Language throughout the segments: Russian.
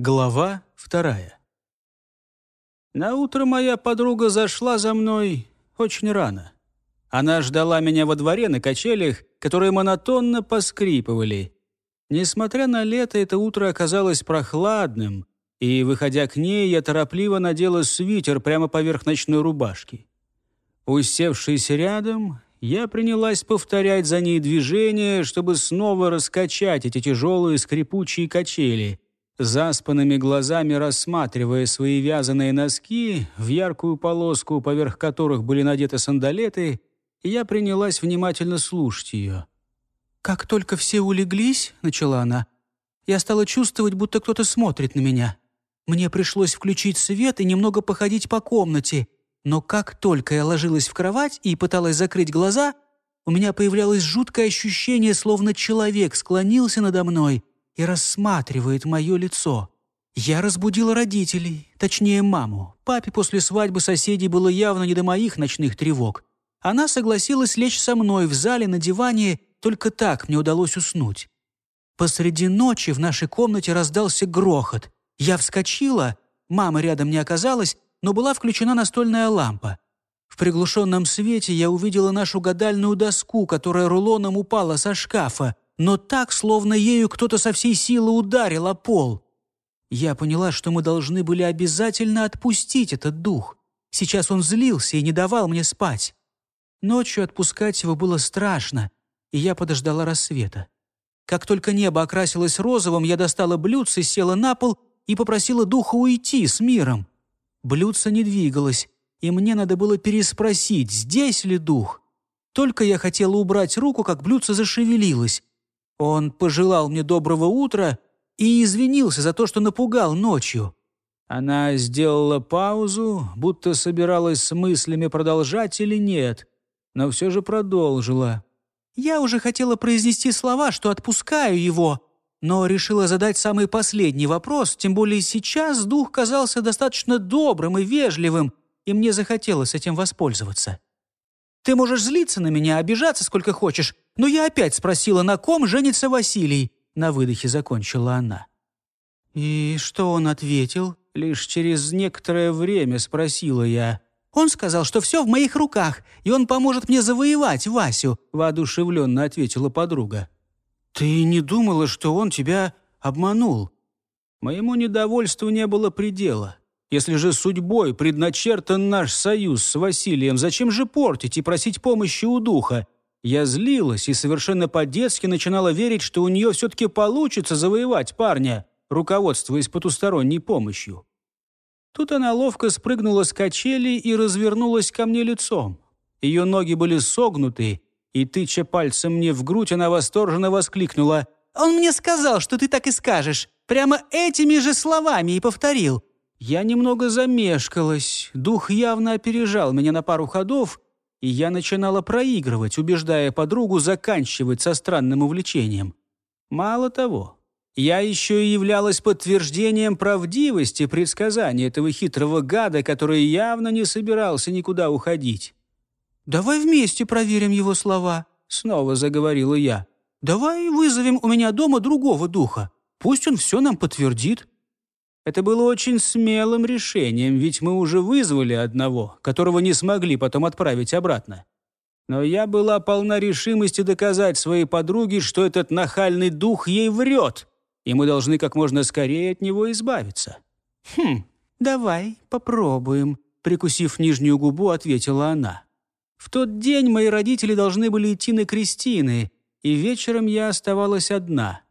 Глава вторая. На утро моя подруга зашла за мной очень рано. Она ждала меня во дворе на качелях, которые монотонно поскрипывали. Несмотря на лето, это утро оказалось прохладным, и, выходя к ней, я торопливо надела свитер прямо поверх ночной рубашки. Усевшись рядом, я принялась повторять за ней движения, чтобы снова раскачать эти тяжелые скрипучие качели — заспанными глазами рассматривая свои вязаные носки, в яркую полоску, поверх которых были надеты сандалеты, я принялась внимательно слушать ее. «Как только все улеглись», — начала она, — «я стала чувствовать, будто кто-то смотрит на меня. Мне пришлось включить свет и немного походить по комнате, но как только я ложилась в кровать и пыталась закрыть глаза, у меня появлялось жуткое ощущение, словно человек склонился надо мной и рассматривает мое лицо. Я разбудила родителей, точнее маму. Папе после свадьбы соседей было явно не до моих ночных тревог. Она согласилась лечь со мной в зале на диване, только так мне удалось уснуть. Посреди ночи в нашей комнате раздался грохот. Я вскочила, мама рядом не оказалась, но была включена настольная лампа. В приглушенном свете я увидела нашу гадальную доску, которая рулоном упала со шкафа но так, словно ею кто-то со всей силы ударил о пол. Я поняла, что мы должны были обязательно отпустить этот дух. Сейчас он злился и не давал мне спать. Ночью отпускать его было страшно, и я подождала рассвета. Как только небо окрасилось розовым, я достала блюдце, села на пол и попросила духа уйти с миром. Блюдце не двигалось, и мне надо было переспросить, здесь ли дух. Только я хотела убрать руку, как блюдце зашевелилось. Он пожелал мне доброго утра и извинился за то, что напугал ночью. Она сделала паузу, будто собиралась с мыслями продолжать или нет, но все же продолжила. Я уже хотела произнести слова, что отпускаю его, но решила задать самый последний вопрос, тем более сейчас дух казался достаточно добрым и вежливым, и мне захотелось этим воспользоваться. Ты можешь злиться на меня, обижаться сколько хочешь, но я опять спросила, на ком женится Василий?» На выдохе закончила она. «И что он ответил?» Лишь через некоторое время спросила я. «Он сказал, что все в моих руках, и он поможет мне завоевать Васю», воодушевленно ответила подруга. «Ты не думала, что он тебя обманул?» Моему недовольству не было предела. Если же судьбой предначертан наш союз с Василием, зачем же портить и просить помощи у духа? Я злилась и совершенно по-детски начинала верить, что у нее все-таки получится завоевать парня, руководствуясь потусторонней помощью. Тут она ловко спрыгнула с качели и развернулась ко мне лицом. Ее ноги были согнуты, и, тыча пальцем мне в грудь, она восторженно воскликнула. «Он мне сказал, что ты так и скажешь. Прямо этими же словами и повторил. Я немного замешкалась, дух явно опережал меня на пару ходов, и я начинала проигрывать, убеждая подругу заканчивать со странным увлечением. Мало того, я еще и являлась подтверждением правдивости предсказания этого хитрого гада, который явно не собирался никуда уходить. «Давай вместе проверим его слова», — снова заговорила я. «Давай вызовем у меня дома другого духа. Пусть он все нам подтвердит». Это было очень смелым решением, ведь мы уже вызвали одного, которого не смогли потом отправить обратно. Но я была полна решимости доказать своей подруге, что этот нахальный дух ей врет, и мы должны как можно скорее от него избавиться. «Хм, давай попробуем», — прикусив нижнюю губу, ответила она. В тот день мои родители должны были идти на крестины, и вечером я оставалась одна —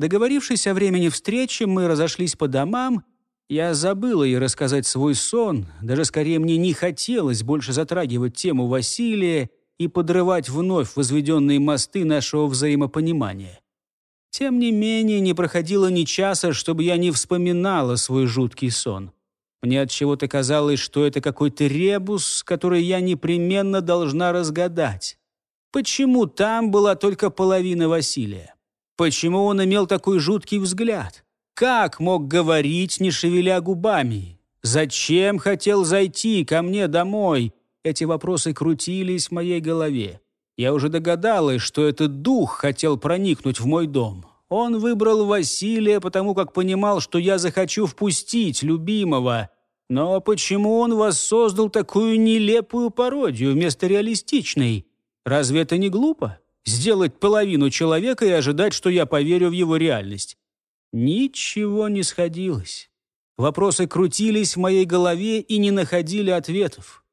Договорившись о времени встречи, мы разошлись по домам. Я забыла ей рассказать свой сон, даже скорее мне не хотелось больше затрагивать тему Василия и подрывать вновь возведенные мосты нашего взаимопонимания. Тем не менее, не проходило ни часа, чтобы я не вспоминала свой жуткий сон. Мне от чего-то казалось, что это какой-то ребус, который я непременно должна разгадать. Почему там была только половина Василия? Почему он имел такой жуткий взгляд? Как мог говорить, не шевеля губами? Зачем хотел зайти ко мне домой? Эти вопросы крутились в моей голове. Я уже догадалась, что этот дух хотел проникнуть в мой дом. Он выбрал Василия, потому как понимал, что я захочу впустить любимого. Но почему он воссоздал такую нелепую пародию вместо реалистичной? Разве это не глупо? Сделать половину человека и ожидать, что я поверю в его реальность. Ничего не сходилось. Вопросы крутились в моей голове и не находили ответов.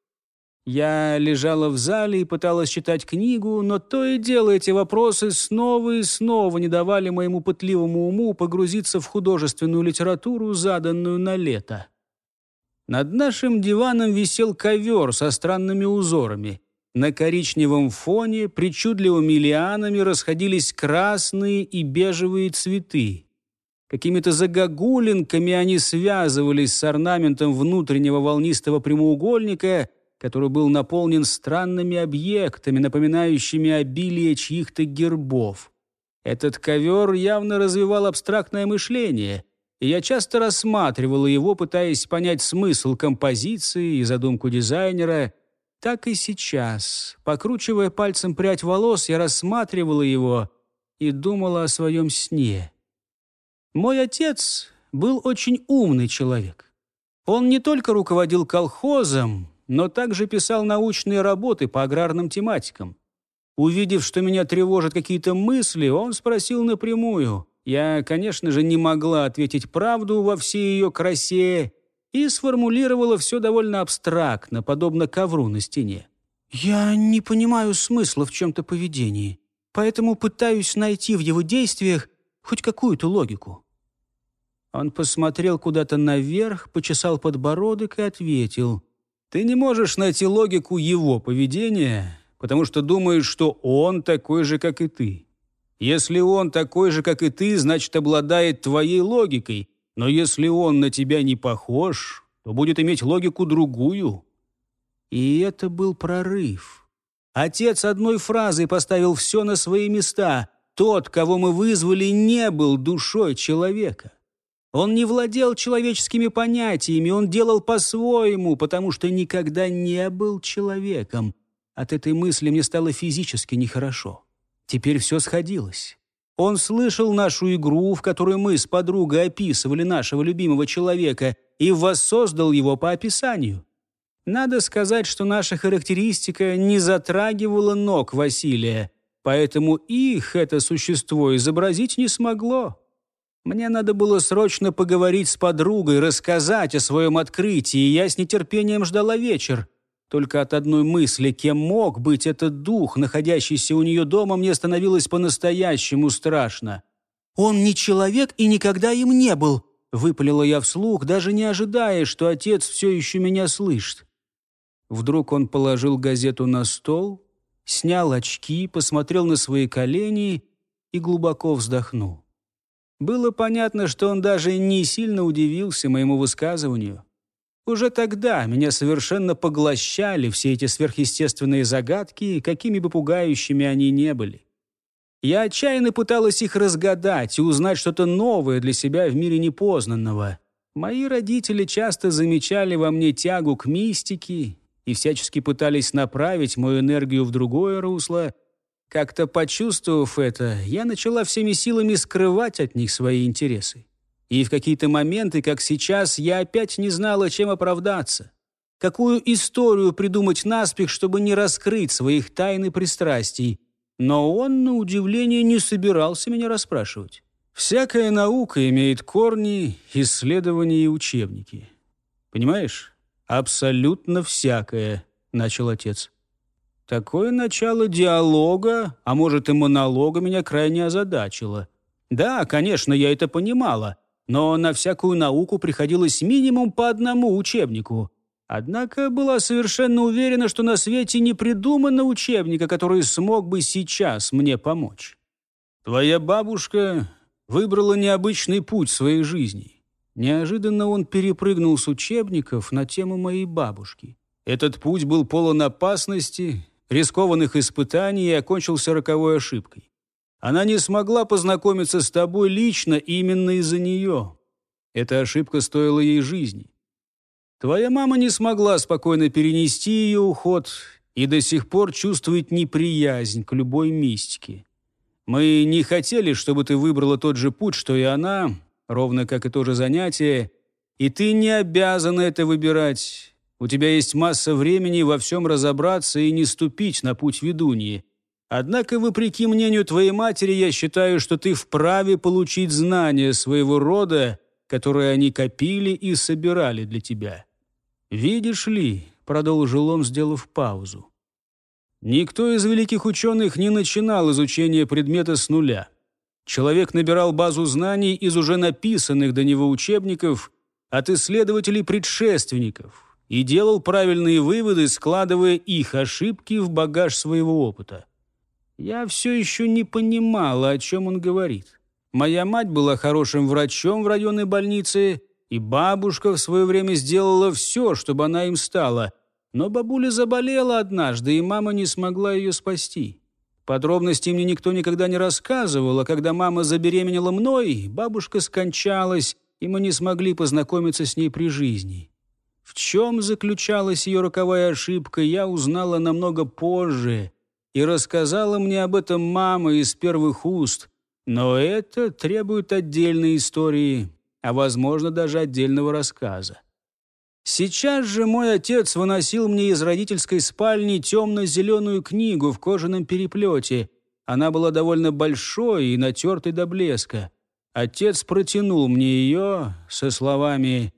Я лежала в зале и пыталась читать книгу, но то и дело эти вопросы снова и снова не давали моему пытливому уму погрузиться в художественную литературу, заданную на лето. Над нашим диваном висел ковер со странными узорами. На коричневом фоне причудливыми лианами расходились красные и бежевые цветы. Какими-то загогулинками они связывались с орнаментом внутреннего волнистого прямоугольника, который был наполнен странными объектами, напоминающими обилие чьих-то гербов. Этот ковер явно развивал абстрактное мышление, и я часто рассматривала его, пытаясь понять смысл композиции и задумку дизайнера. Так и сейчас, покручивая пальцем прядь волос, я рассматривала его и думала о своем сне. Мой отец был очень умный человек. Он не только руководил колхозом, но также писал научные работы по аграрным тематикам. Увидев, что меня тревожат какие-то мысли, он спросил напрямую. Я, конечно же, не могла ответить правду во всей ее красе и сформулировала все довольно абстрактно, подобно ковру на стене. «Я не понимаю смысла в чем-то поведении, поэтому пытаюсь найти в его действиях хоть какую-то логику». Он посмотрел куда-то наверх, почесал подбородок и ответил. «Ты не можешь найти логику его поведения, потому что думаешь, что он такой же, как и ты. Если он такой же, как и ты, значит, обладает твоей логикой, но если он на тебя не похож, то будет иметь логику другую». И это был прорыв. Отец одной фразой поставил все на свои места. Тот, кого мы вызвали, не был душой человека. Он не владел человеческими понятиями, он делал по-своему, потому что никогда не был человеком. От этой мысли мне стало физически нехорошо. Теперь все сходилось. Он слышал нашу игру, в которой мы с подругой описывали нашего любимого человека, и воссоздал его по описанию. Надо сказать, что наша характеристика не затрагивала ног Василия, поэтому их это существо изобразить не смогло. Мне надо было срочно поговорить с подругой, рассказать о своем открытии, и я с нетерпением ждала вечер. Только от одной мысли, кем мог быть этот дух, находящийся у нее дома, мне становилось по-настоящему страшно. «Он не человек и никогда им не был», — выпалила я вслух, даже не ожидая, что отец все еще меня слышит. Вдруг он положил газету на стол, снял очки, посмотрел на свои колени и глубоко вздохнул. Было понятно, что он даже не сильно удивился моему высказыванию. Уже тогда меня совершенно поглощали все эти сверхъестественные загадки, какими бы пугающими они не были. Я отчаянно пыталась их разгадать и узнать что-то новое для себя в мире непознанного. Мои родители часто замечали во мне тягу к мистике и всячески пытались направить мою энергию в другое русло — как-то почувствовав это, я начала всеми силами скрывать от них свои интересы. И в какие-то моменты, как сейчас, я опять не знала, чем оправдаться. Какую историю придумать наспех, чтобы не раскрыть своих тайн и пристрастий. Но он, на удивление, не собирался меня расспрашивать. Всякая наука имеет корни, исследования и учебники. Понимаешь? Абсолютно всякое, начал отец. Такое начало диалога, а может и монолога, меня крайне озадачило. Да, конечно, я это понимала, но на всякую науку приходилось минимум по одному учебнику. Однако была совершенно уверена, что на свете не придумано учебника, который смог бы сейчас мне помочь. Твоя бабушка выбрала необычный путь своей жизни. Неожиданно он перепрыгнул с учебников на тему моей бабушки. Этот путь был полон опасности, рискованных испытаний и окончился роковой ошибкой. Она не смогла познакомиться с тобой лично именно из-за нее. Эта ошибка стоила ей жизни. Твоя мама не смогла спокойно перенести ее уход и до сих пор чувствует неприязнь к любой мистике. Мы не хотели, чтобы ты выбрала тот же путь, что и она, ровно как и то же занятие, и ты не обязана это выбирать. У тебя есть масса времени во всем разобраться и не ступить на путь ведуньи. Однако, вопреки мнению твоей матери, я считаю, что ты вправе получить знания своего рода, которые они копили и собирали для тебя. Видишь ли, продолжил он, сделав паузу. Никто из великих ученых не начинал изучение предмета с нуля. Человек набирал базу знаний из уже написанных до него учебников от исследователей-предшественников и делал правильные выводы, складывая их ошибки в багаж своего опыта. Я все еще не понимала, о чем он говорит. Моя мать была хорошим врачом в районной больнице, и бабушка в свое время сделала все, чтобы она им стала. Но бабуля заболела однажды, и мама не смогла ее спасти. Подробностей мне никто никогда не рассказывал, а когда мама забеременела мной, бабушка скончалась, и мы не смогли познакомиться с ней при жизни. В чем заключалась ее роковая ошибка, я узнала намного позже, и рассказала мне об этом мама из первых уст, но это требует отдельной истории, а, возможно, даже отдельного рассказа. Сейчас же мой отец выносил мне из родительской спальни темно-зеленую книгу в кожаном переплете. Она была довольно большой и натертой до блеска. Отец протянул мне ее со словами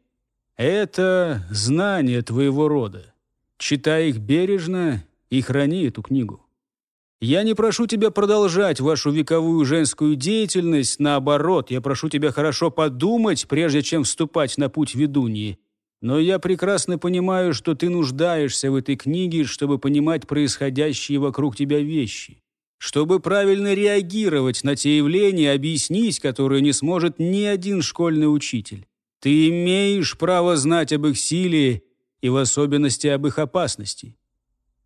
«Это знание твоего рода. Читай их бережно и храни эту книгу». Я не прошу тебя продолжать вашу вековую женскую деятельность, наоборот, я прошу тебя хорошо подумать, прежде чем вступать на путь ведуньи. Но я прекрасно понимаю, что ты нуждаешься в этой книге, чтобы понимать происходящие вокруг тебя вещи. Чтобы правильно реагировать на те явления, объяснить которые не сможет ни один школьный учитель. Ты имеешь право знать об их силе и в особенности об их опасности.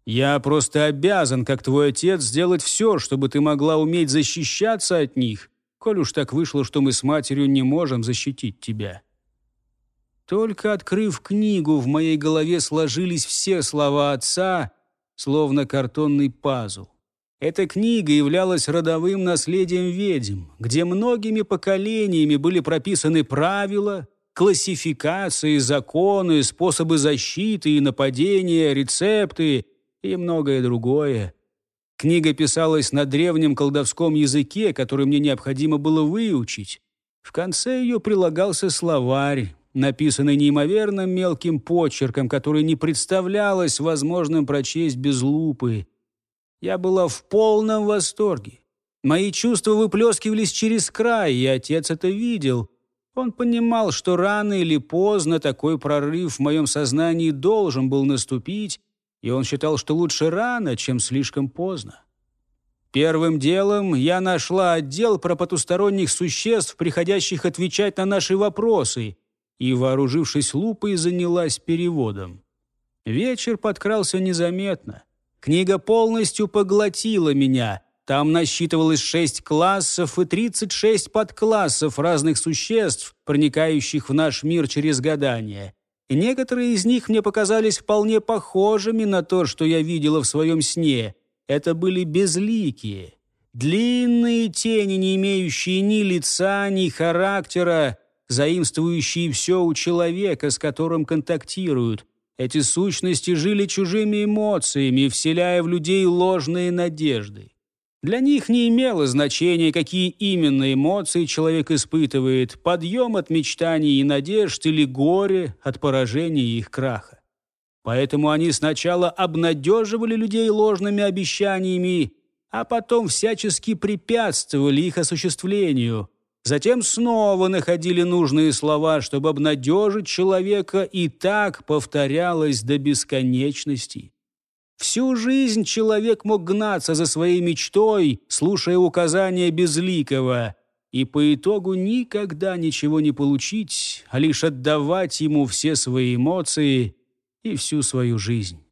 Я просто обязан, как твой отец, сделать все, чтобы ты могла уметь защищаться от них, коль уж так вышло, что мы с матерью не можем защитить тебя». Только открыв книгу, в моей голове сложились все слова отца, словно картонный пазл. Эта книга являлась родовым наследием ведьм, где многими поколениями были прописаны правила, классификации, законы, способы защиты и нападения, рецепты и многое другое. Книга писалась на древнем колдовском языке, который мне необходимо было выучить. В конце ее прилагался словарь, написанный неимоверно мелким почерком, который не представлялось возможным прочесть без лупы. Я была в полном восторге. Мои чувства выплескивались через край, и отец это видел. Он понимал, что рано или поздно такой прорыв в моем сознании должен был наступить, и он считал, что лучше рано, чем слишком поздно. Первым делом я нашла отдел про потусторонних существ, приходящих отвечать на наши вопросы, и, вооружившись лупой, занялась переводом. Вечер подкрался незаметно. Книга полностью поглотила меня. Там насчитывалось шесть классов и 36 подклассов разных существ, проникающих в наш мир через гадание. И некоторые из них мне показались вполне похожими на то, что я видела в своем сне. Это были безликие. Длинные тени, не имеющие ни лица, ни характера, заимствующие все у человека, с которым контактируют. Эти сущности жили чужими эмоциями, вселяя в людей ложные надежды. Для них не имело значения, какие именно эмоции человек испытывает, подъем от мечтаний и надежд или горе от поражения и их краха. Поэтому они сначала обнадеживали людей ложными обещаниями, а потом всячески препятствовали их осуществлению – Затем снова находили нужные слова, чтобы обнадежить человека, и так повторялось до бесконечности. Всю жизнь человек мог гнаться за своей мечтой, слушая указания Безликого, и по итогу никогда ничего не получить, а лишь отдавать ему все свои эмоции и всю свою жизнь.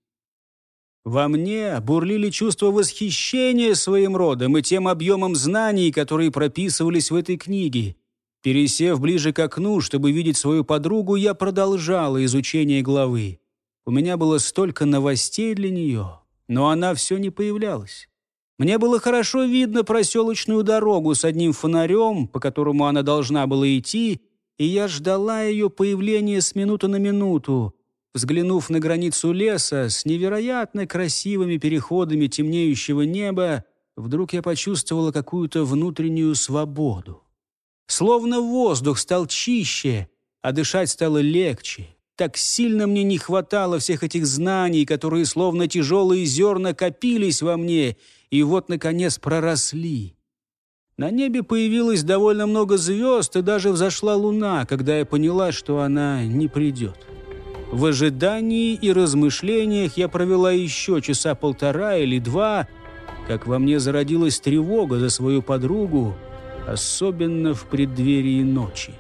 Во мне бурлили чувства восхищения своим родом и тем объемом знаний, которые прописывались в этой книге. Пересев ближе к окну, чтобы видеть свою подругу, я продолжала изучение главы. У меня было столько новостей для нее, но она все не появлялась. Мне было хорошо видно проселочную дорогу с одним фонарем, по которому она должна была идти, и я ждала ее появления с минуты на минуту. Взглянув на границу леса с невероятно красивыми переходами темнеющего неба, вдруг я почувствовала какую-то внутреннюю свободу. Словно воздух стал чище, а дышать стало легче. Так сильно мне не хватало всех этих знаний, которые словно тяжелые зерна копились во мне и вот, наконец, проросли. На небе появилось довольно много звезд, и даже взошла луна, когда я поняла, что она не придет. В ожидании и размышлениях я провела еще часа полтора или два, как во мне зародилась тревога за свою подругу, особенно в преддверии ночи.